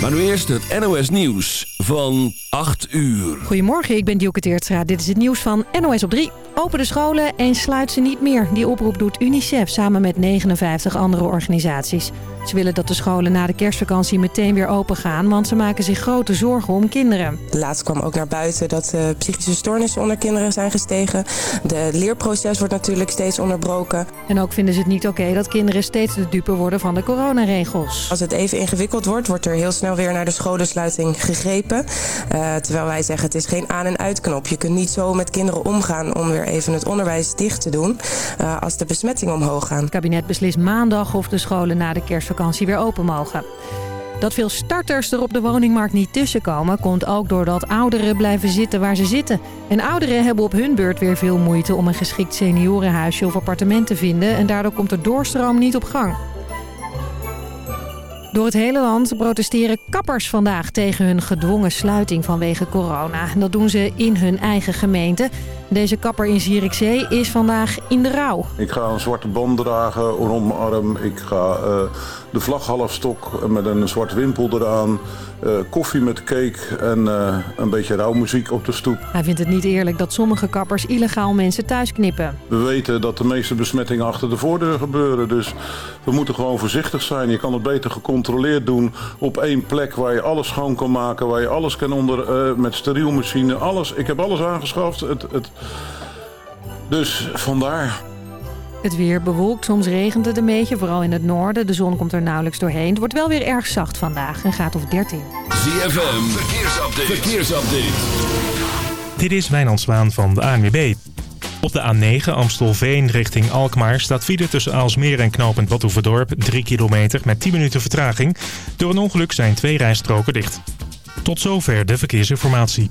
Maar nu eerst het NOS Nieuws van 8 uur. Goedemorgen, ik ben Dielke Teertstra. Dit is het nieuws van NOS op 3. Open de scholen en sluit ze niet meer. Die oproep doet UNICEF samen met 59 andere organisaties. Ze willen dat de scholen na de kerstvakantie meteen weer open gaan... want ze maken zich grote zorgen om kinderen. Laatst kwam ook naar buiten dat de psychische stoornissen onder kinderen zijn gestegen. De leerproces wordt natuurlijk steeds onderbroken. En ook vinden ze het niet oké dat kinderen steeds de dupe worden van de coronaregels. Als het even ingewikkeld wordt, wordt er heel snel weer naar de scholensluiting gegrepen. Uh, terwijl wij zeggen het is geen aan- en uitknop. Je kunt niet zo met kinderen omgaan om weer even het onderwijs dicht te doen uh, als de besmettingen omhoog gaan. Het kabinet beslist maandag of de scholen na de kerstvakantie weer open mogen. Dat veel starters er op de woningmarkt niet tussenkomen... komt ook doordat ouderen blijven zitten waar ze zitten. En ouderen hebben op hun beurt weer veel moeite... om een geschikt seniorenhuisje of appartement te vinden... en daardoor komt de doorstroom niet op gang. Door het hele land protesteren kappers vandaag tegen hun gedwongen sluiting vanwege corona. Dat doen ze in hun eigen gemeente. Deze kapper in Zierikzee is vandaag in de rouw. Ik ga een zwarte band dragen rond mijn arm. Ik ga uh, de vlag halfstok met een zwart wimpel eraan. Uh, koffie met cake en uh, een beetje rouwmuziek op de stoep. Hij vindt het niet eerlijk dat sommige kappers illegaal mensen thuis knippen. We weten dat de meeste besmettingen achter de voordeur gebeuren. Dus we moeten gewoon voorzichtig zijn. Je kan het beter gecontroleerd doen op één plek waar je alles schoon kan maken. Waar je alles kan onder met sterielmachine. Alles. Ik heb alles aangeschaft. Het, het, dus vandaar. Het weer bewolkt, soms regent het een beetje, vooral in het noorden. De zon komt er nauwelijks doorheen. Het wordt wel weer erg zacht vandaag, een graad of 13. ZFM, verkeersupdate. verkeersupdate. Dit is Wijnand Zwaan van de ANWB. Op de A9 Amstelveen richting Alkmaar staat file tussen Aalsmeer en knooppunt Badhoevedorp 3 kilometer met 10 minuten vertraging. Door een ongeluk zijn twee rijstroken dicht. Tot zover de verkeersinformatie.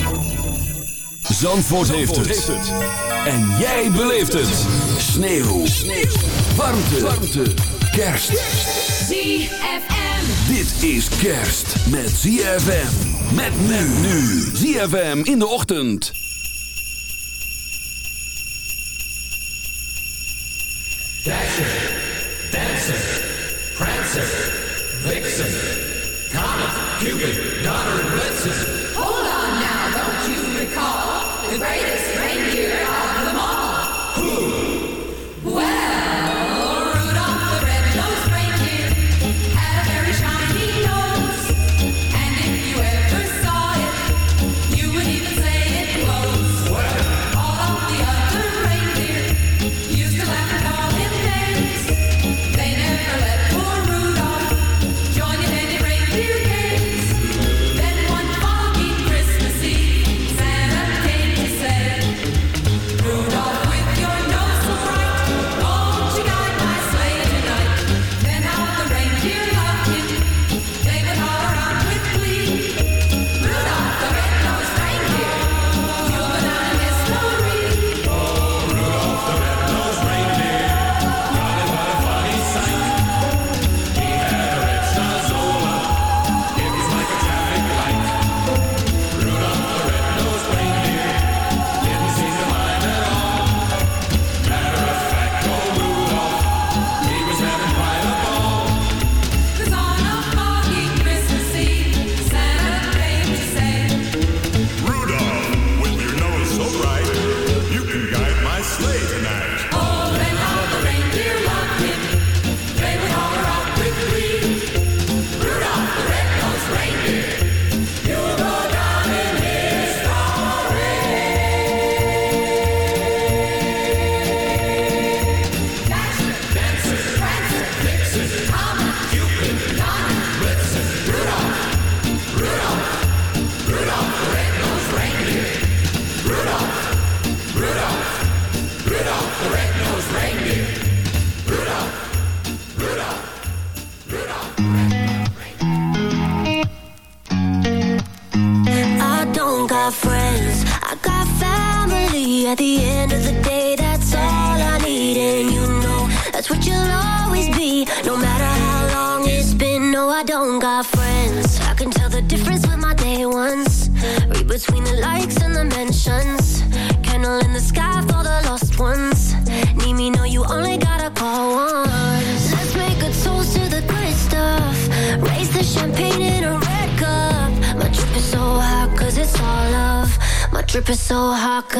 Zandvoort, Zandvoort heeft, het. heeft, het. En jij beleeft het. Sneeuw. Sneeuw. Warmte. Warmte. Kerst. ZFM. Dit is kerst met ZFM. Met men nu. ZFM in de ochtend. Dasher. Dancer. Prancer. Vixen. Comet. Cupid. Donner and Blitzen.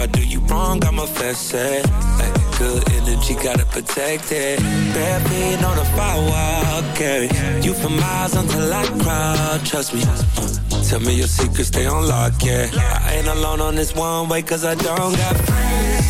I do you wrong, I'ma fess it. Like good energy, gotta protect it. Bare feet on the firewall, carry you for miles until I crawl. Trust me. Uh, tell me your secrets, stay on lock, yeah. I ain't alone on this one way, cause I don't got friends.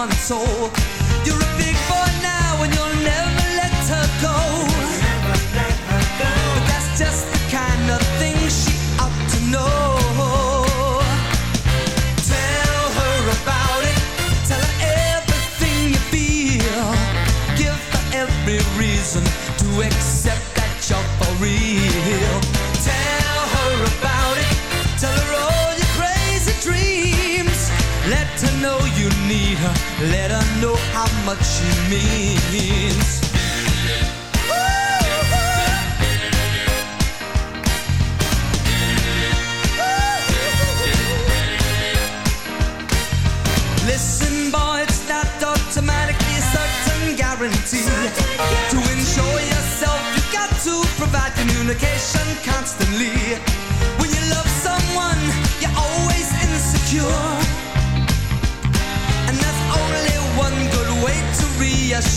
months old. Much she means. Listen, boy, it's not automatically a certain guarantee. To ensure yourself, you got to provide communication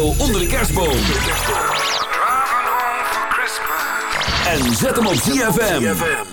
onder de kerstboom. En zet hem op VFM.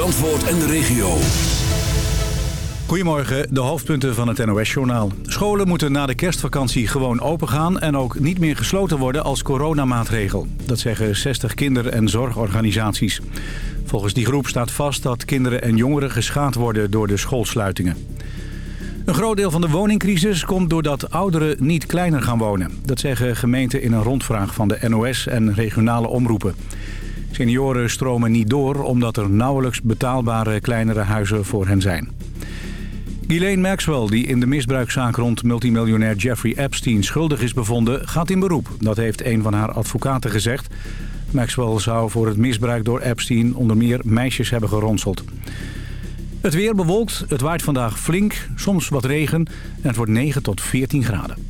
Zandvoort en de regio. Goedemorgen, de hoofdpunten van het NOS-journaal. Scholen moeten na de kerstvakantie gewoon opengaan... en ook niet meer gesloten worden als coronamaatregel. Dat zeggen 60 kinder- en zorgorganisaties. Volgens die groep staat vast dat kinderen en jongeren geschaad worden door de schoolsluitingen. Een groot deel van de woningcrisis komt doordat ouderen niet kleiner gaan wonen. Dat zeggen gemeenten in een rondvraag van de NOS en regionale omroepen. Senioren stromen niet door omdat er nauwelijks betaalbare kleinere huizen voor hen zijn. Ghislaine Maxwell, die in de misbruikzaak rond multimiljonair Jeffrey Epstein schuldig is bevonden, gaat in beroep. Dat heeft een van haar advocaten gezegd. Maxwell zou voor het misbruik door Epstein onder meer meisjes hebben geronseld. Het weer bewolkt, het waait vandaag flink, soms wat regen en het wordt 9 tot 14 graden.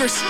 neighbors.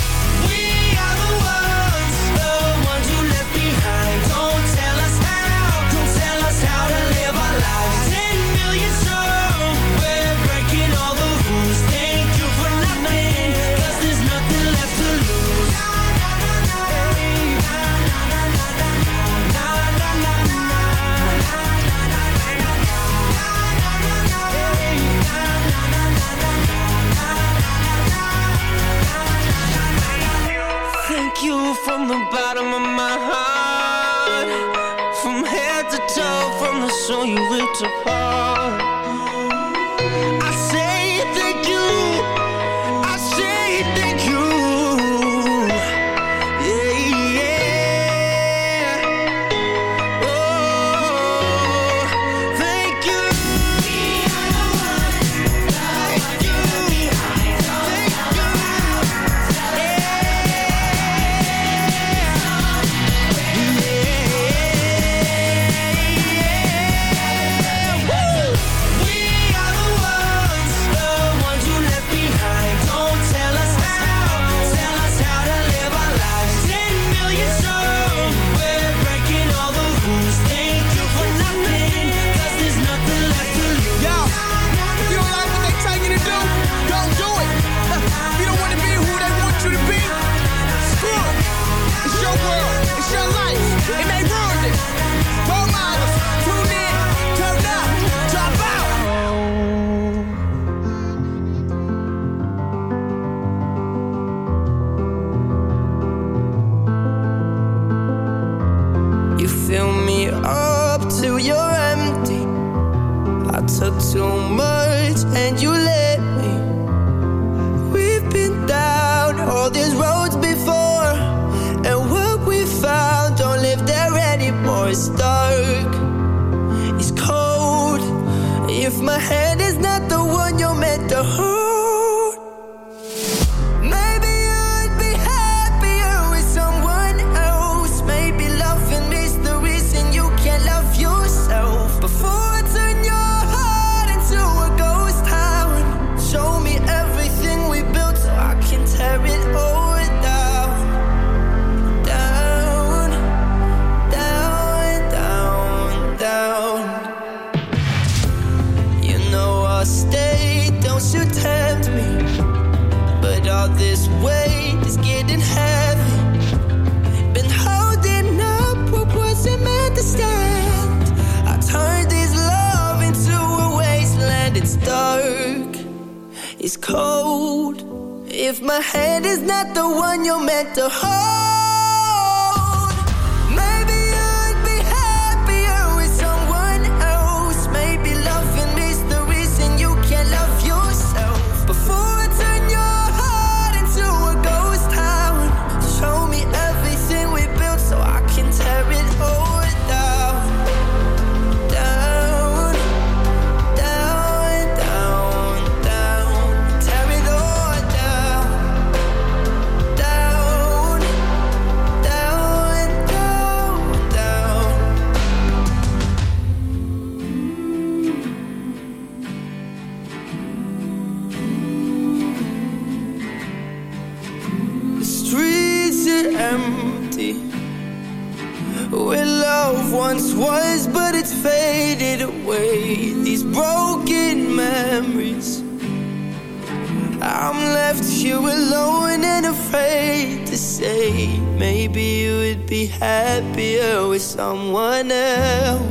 it's dark, it's cold. If my hand is not the one you're meant to hold left you alone and afraid to say. Maybe you would be happier with someone else.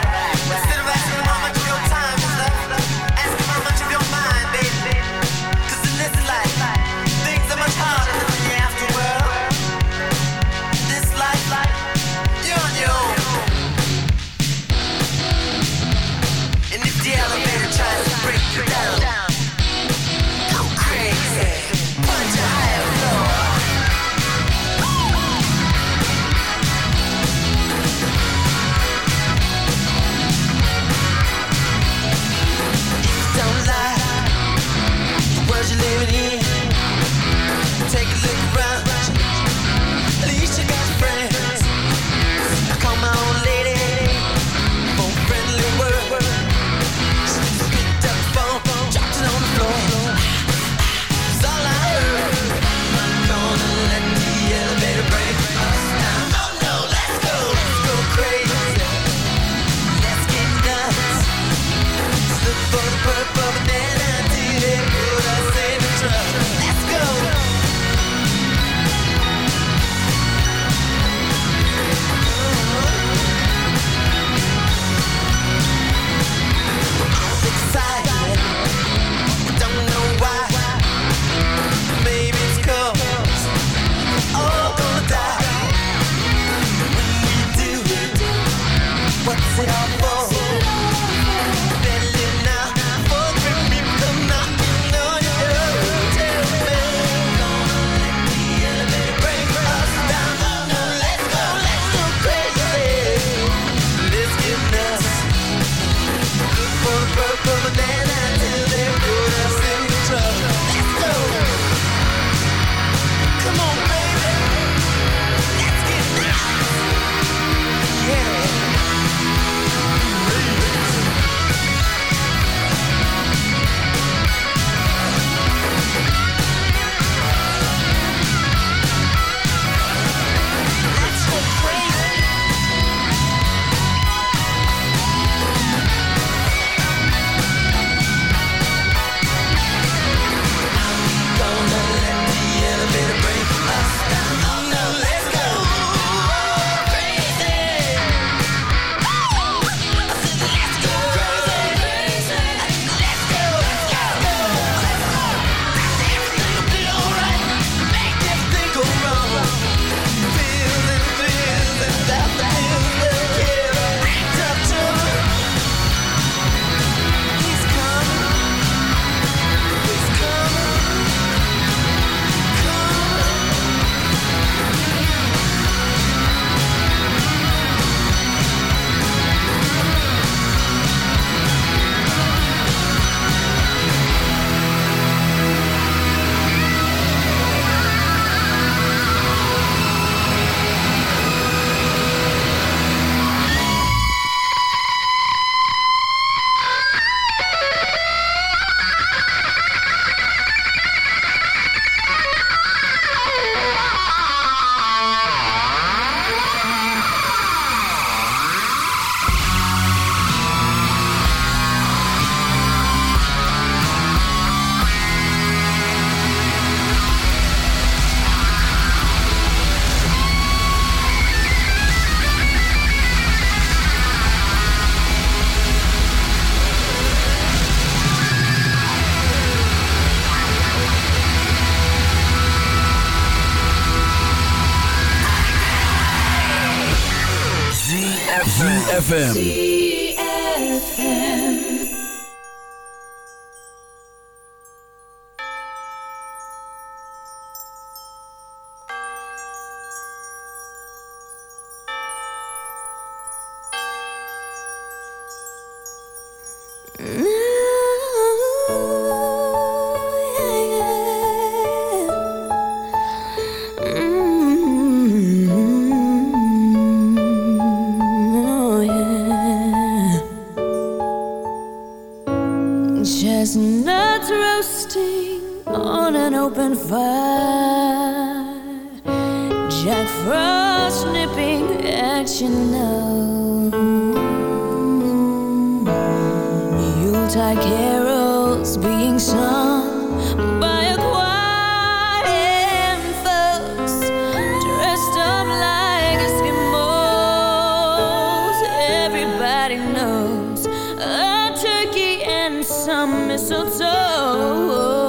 some mistletoe.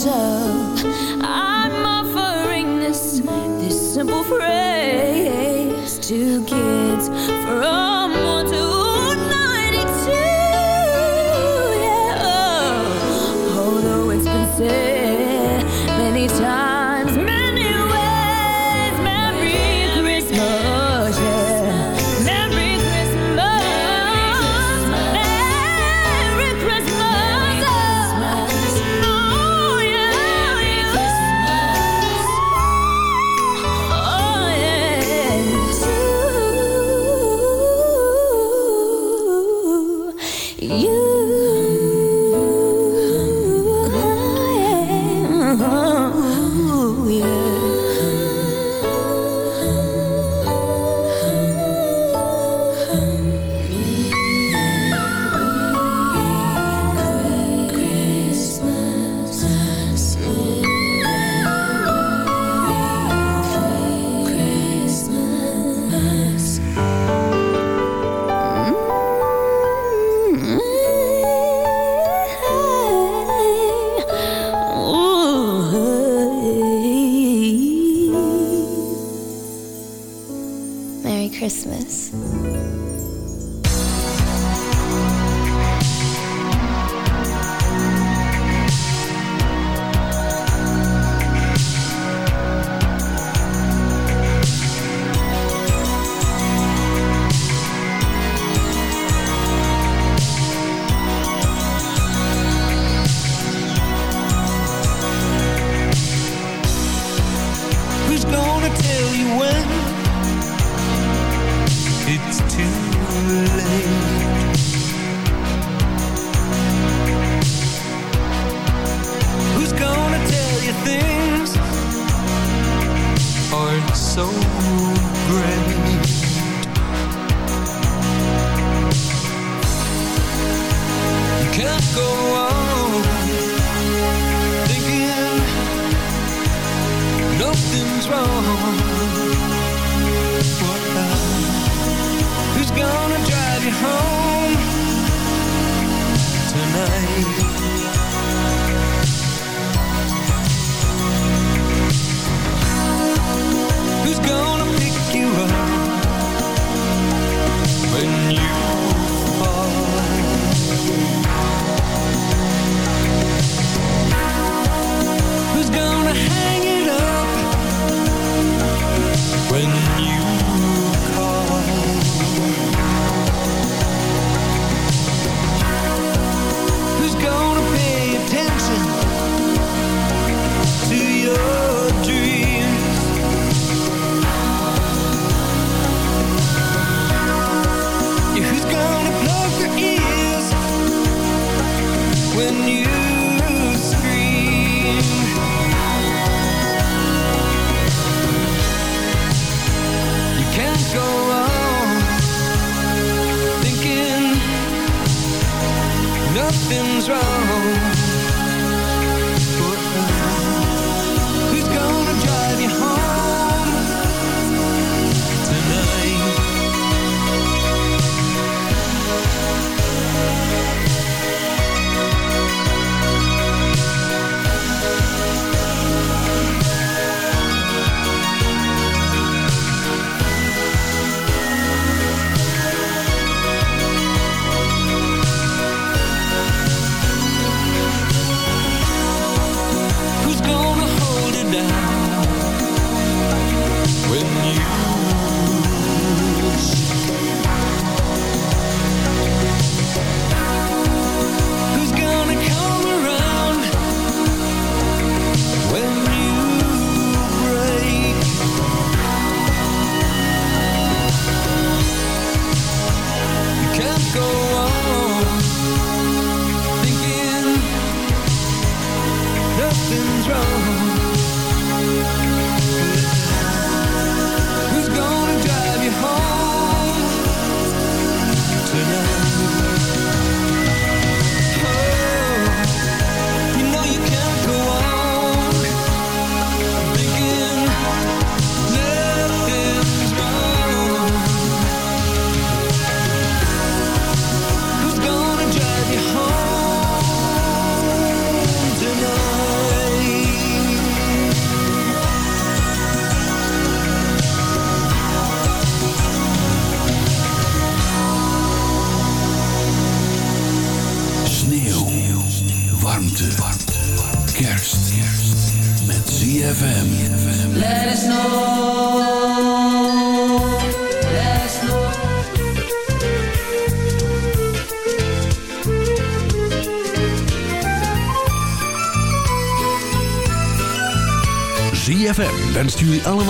So I'm offering this, this simple phrase To kids from